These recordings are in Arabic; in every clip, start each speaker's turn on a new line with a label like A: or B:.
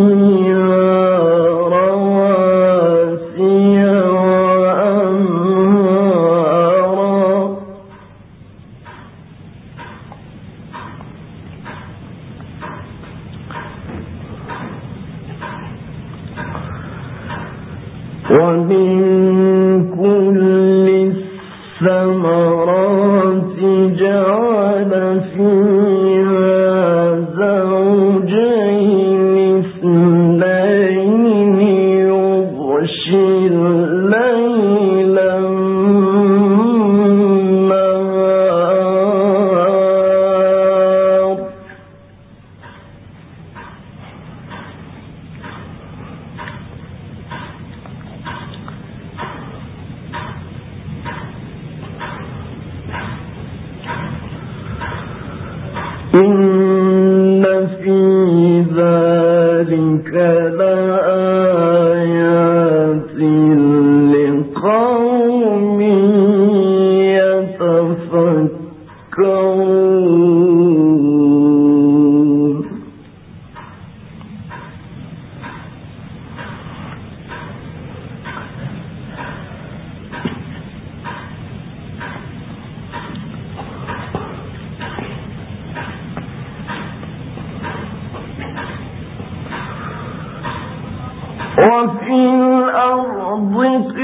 A: الدنيا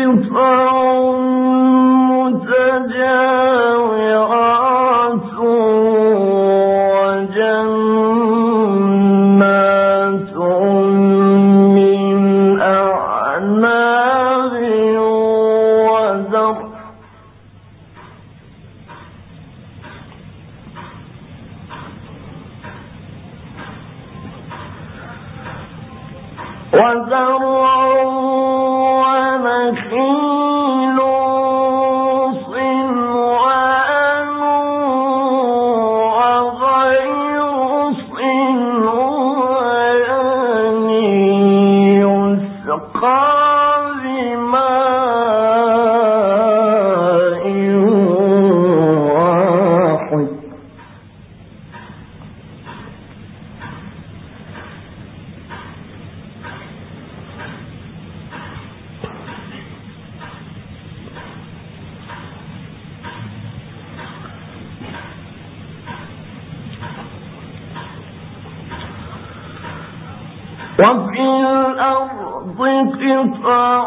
A: through وفي الأرض قطع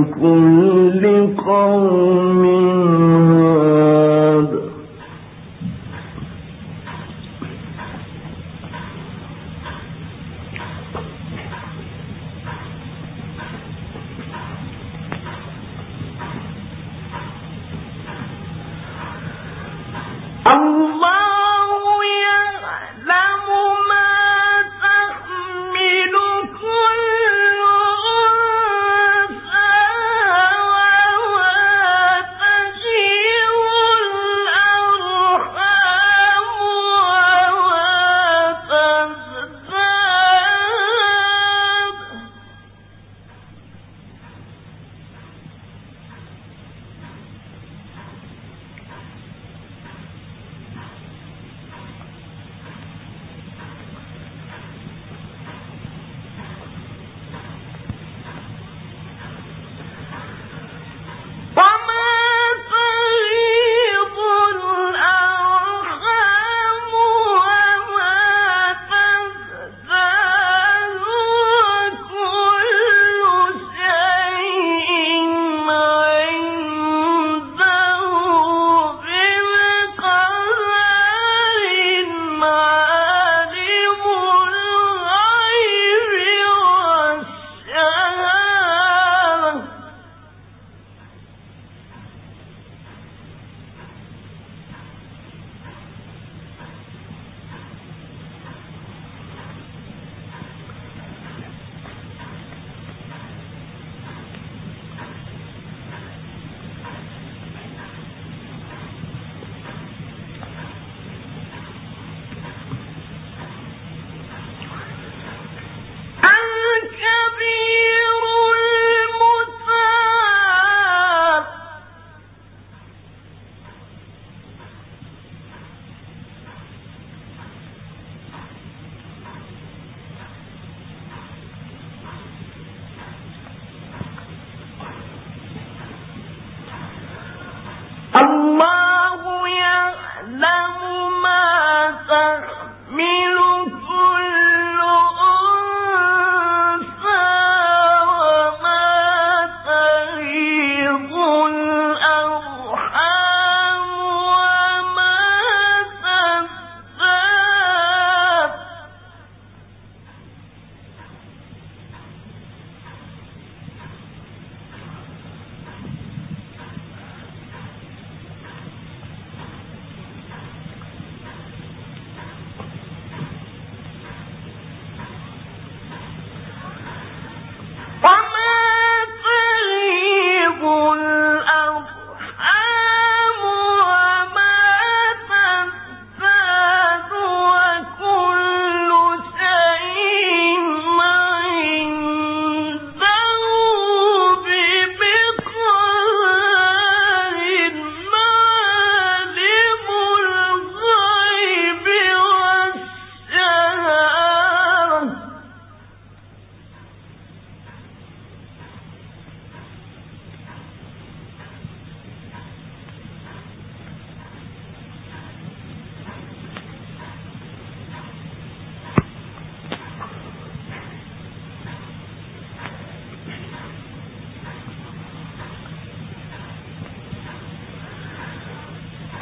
A: ولكل قوم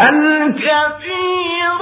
A: الكبير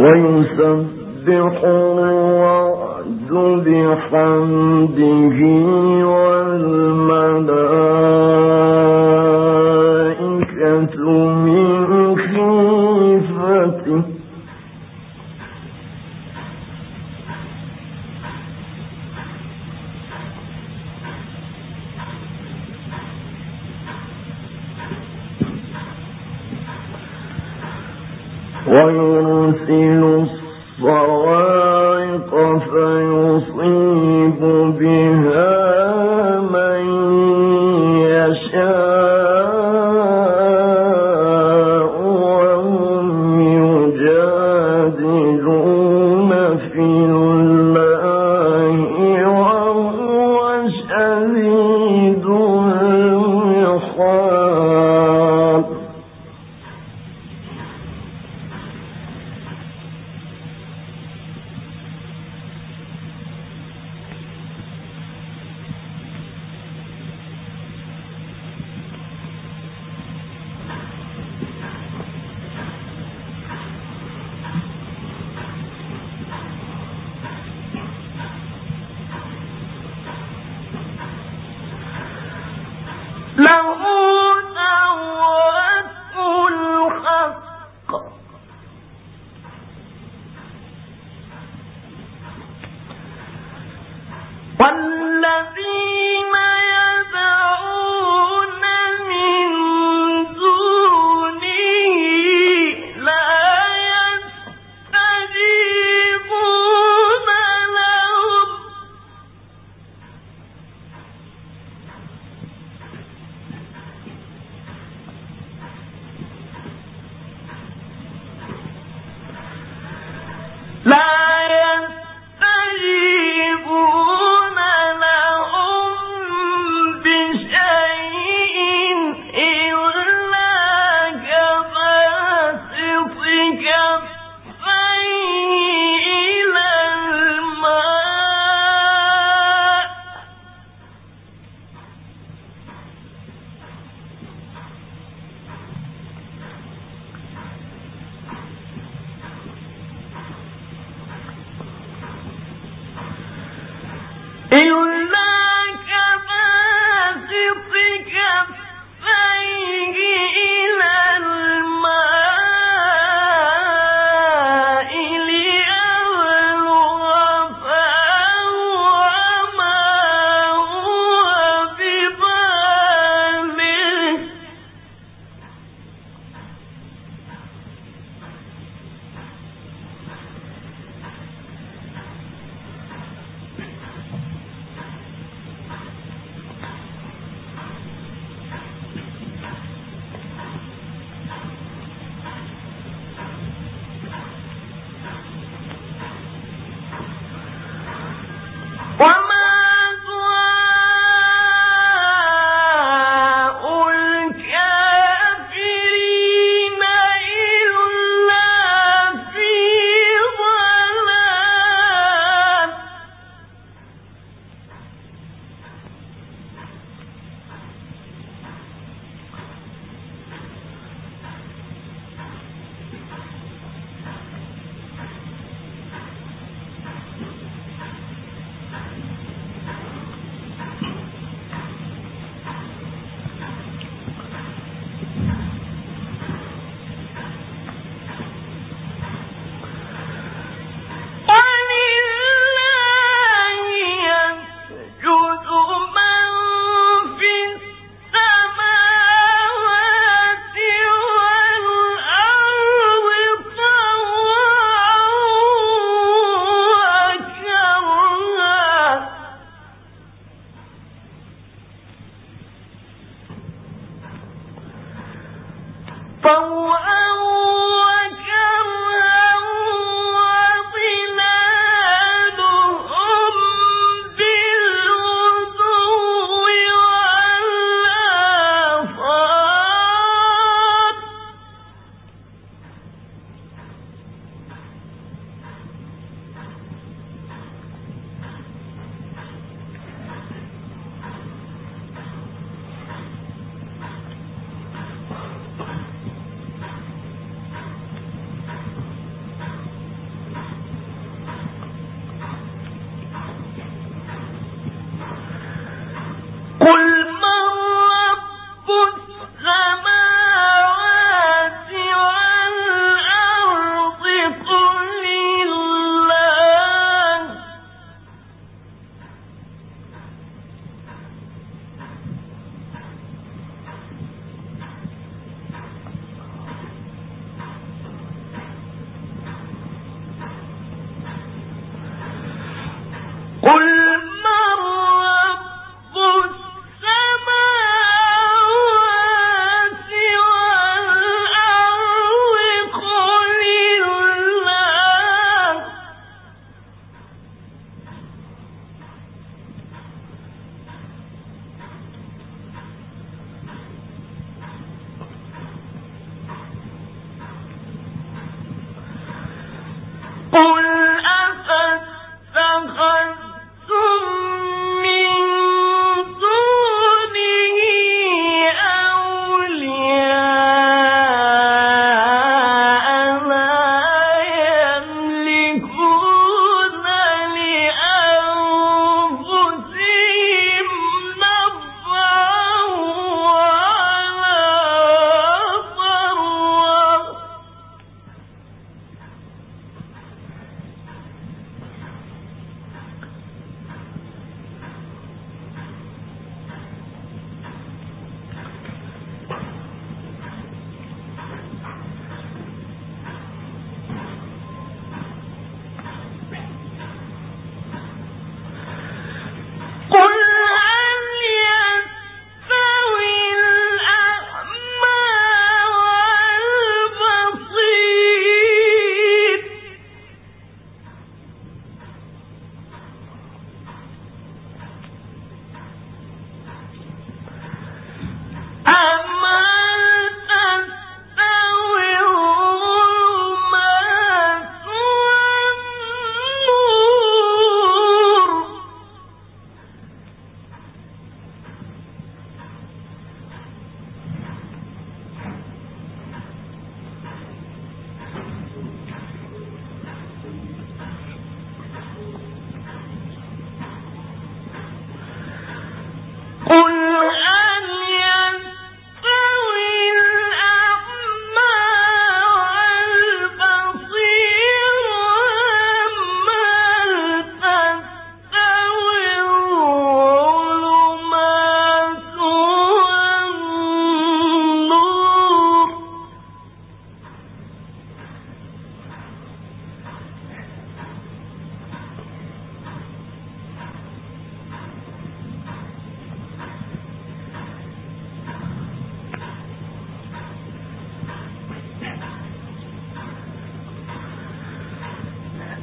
A: ويسبح الرعد بحمده والملائكة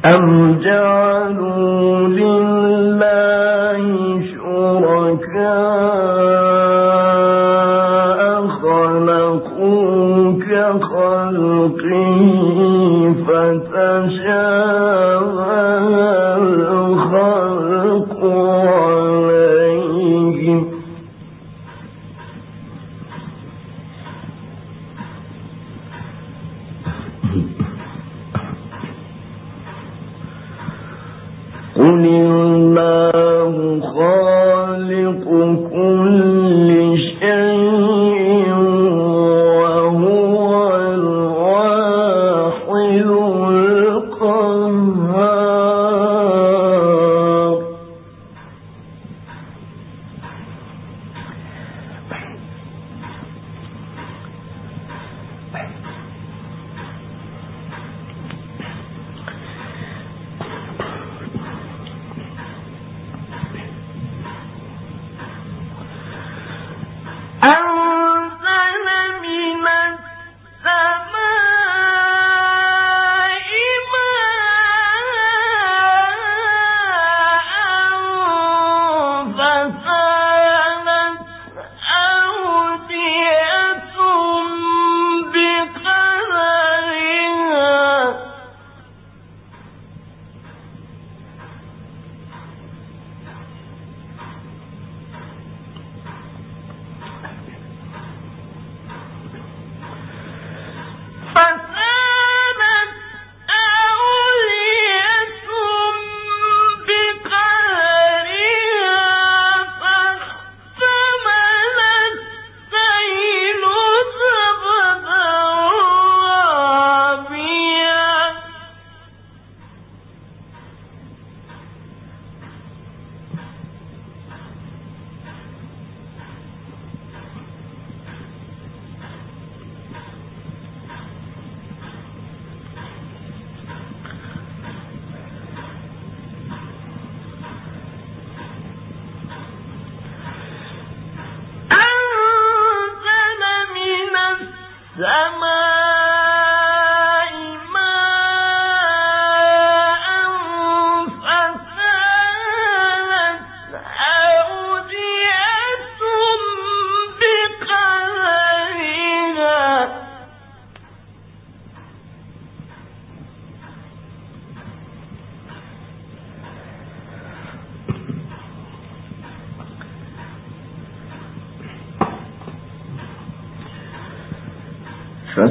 A: أم جعلوا الله خالق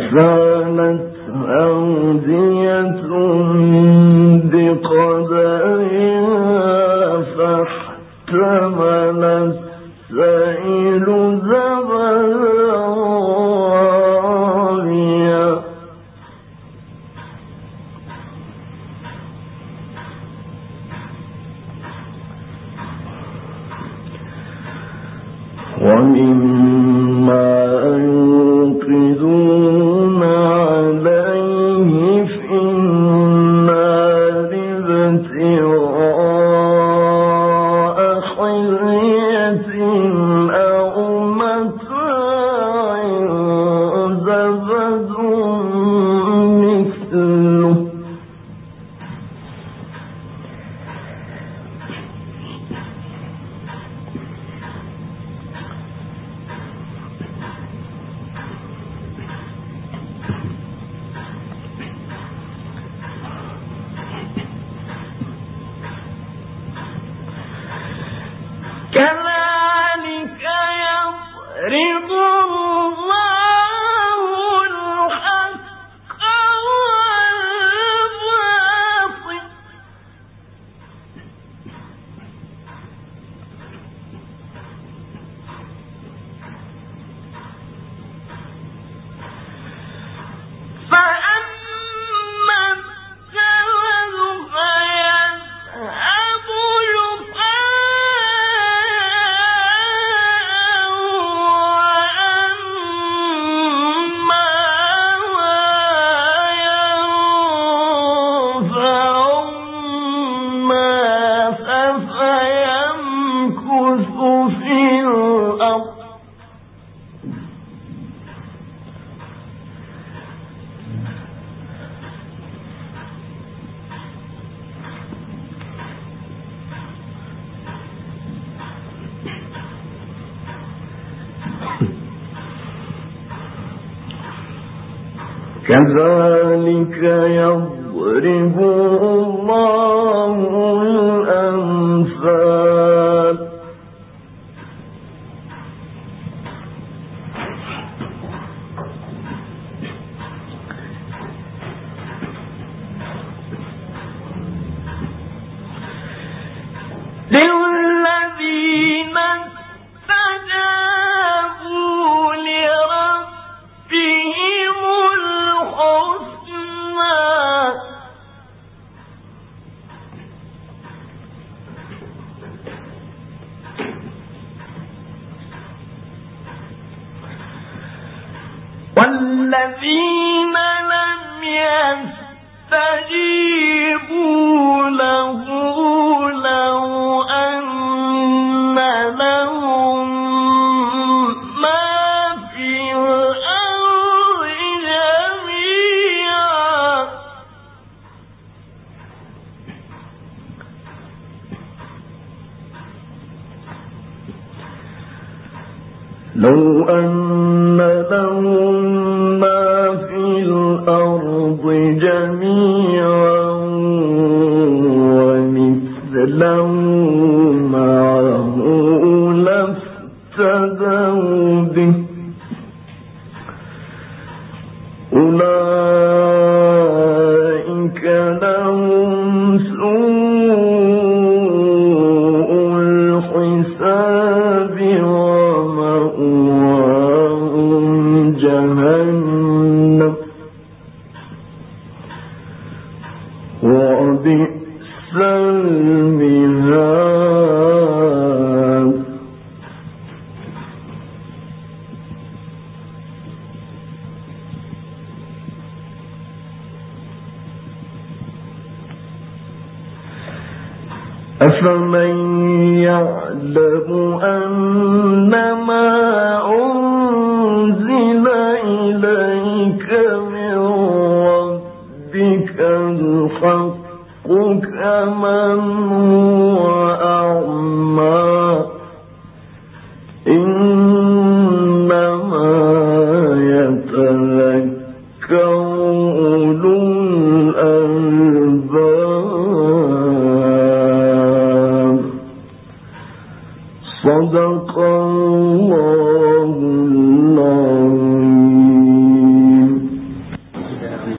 A: فسالت أودية from my